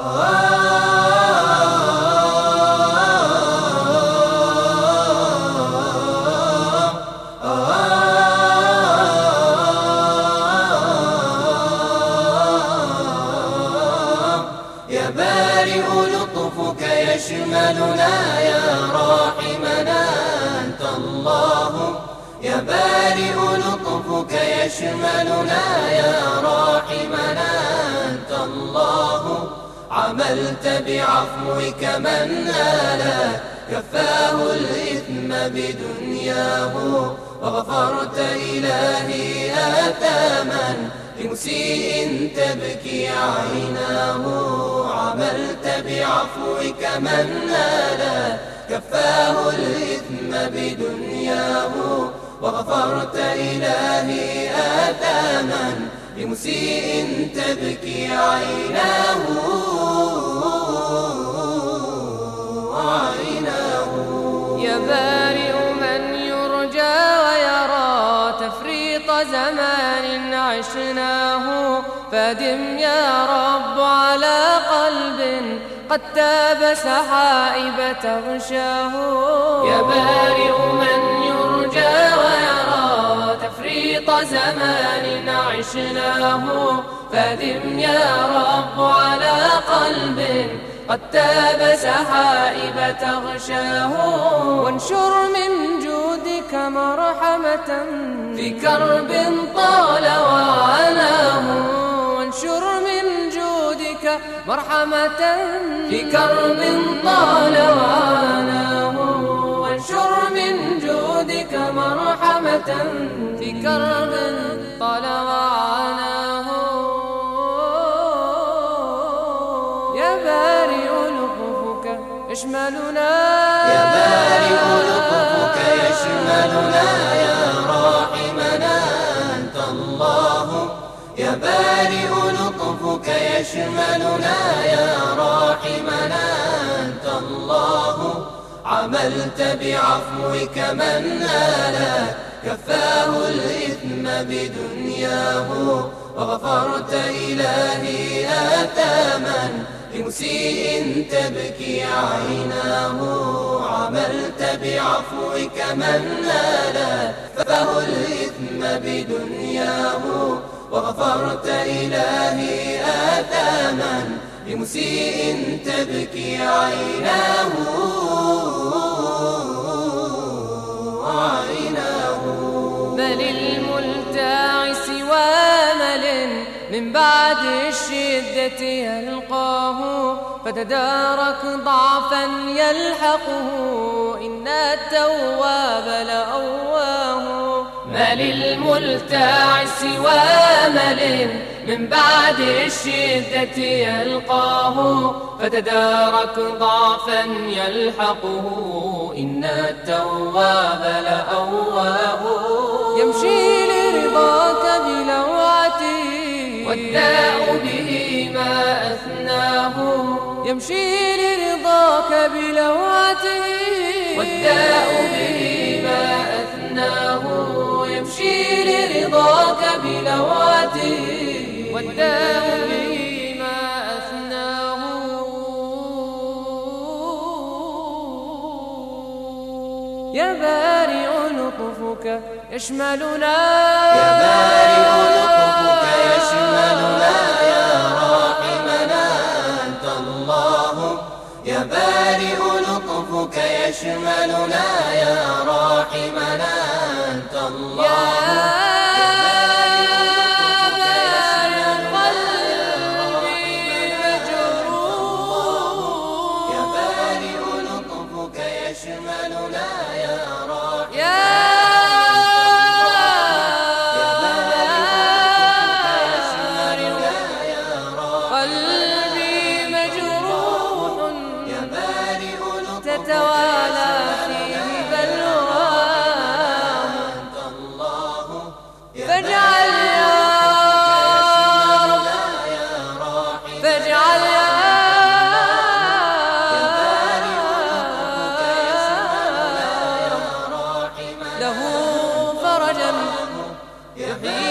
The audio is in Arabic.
يا بارئ لطفك يشملنا يا راحمنا أنت الله. يا بارئ لطفك يشملنا يا راحمنا أنت الله. عملت بعفوك من نال كفاه الإثم بدنياه. وغفرت إلهي آثاما لمسيء تبكي عيناه. عملت بعفوك من نال كفاه الإثم بدنياه. وغفرت إلهي آثاما لمسيء تبكي عيناه. عيناه. يا بارئ من يرجى ويرى تفريط زمان عشناه. فادم يا رب على قلب قد تاب سحائب تغشاه. يا بارئ من يرجى ويرى زمان عشناه فادم يا رب على قلب قد تاب سحائب تغشاه. وانشر من جودك مرحمة في كرب طال وعناه وانشر من جودك مرحمة في كرب طال وعناه وانشر من جودك مرحمة في كرب طال وعناه يا بارئ لطفك يشملنا يا بارئ لطفك يشملنا يا راحمنا أنت الله. يا بارئ لطفك يشملنا يا عملت بعفوك من نال كفاه الإثم بدنياه. وغفرت إلهي آثاما لمسيء تبكي عيناه. عملت بعفوك من نال كفاه الإثم بدنياه. وغفرت إلهي آثاما لمسيء تبكي عيناه. من بعد الشدة يلقاه فتدارك ضعفا يلحقه. إن التواب لأواه. ما للملتاع سوى مل من بعد الشدة يلقاه فتدارك ضعفا يلحقه. إن التواب لأواه. والداء به ما أثناه. يمشي لرضاك بلوعته. والداء به ما أثناه. يمشي لرضاك بلواته والداء به ما أثناه. يا بارئ لطفك يشملنا يا بارئ لطفك يشملنا يا راحمنا أنت الله. يا بارئ لطفك يشملنا يا راحمنا أنت الله. لطفك تتوالى فيه بلواه فاجعل يا فاجعل يا له فرجا يحيي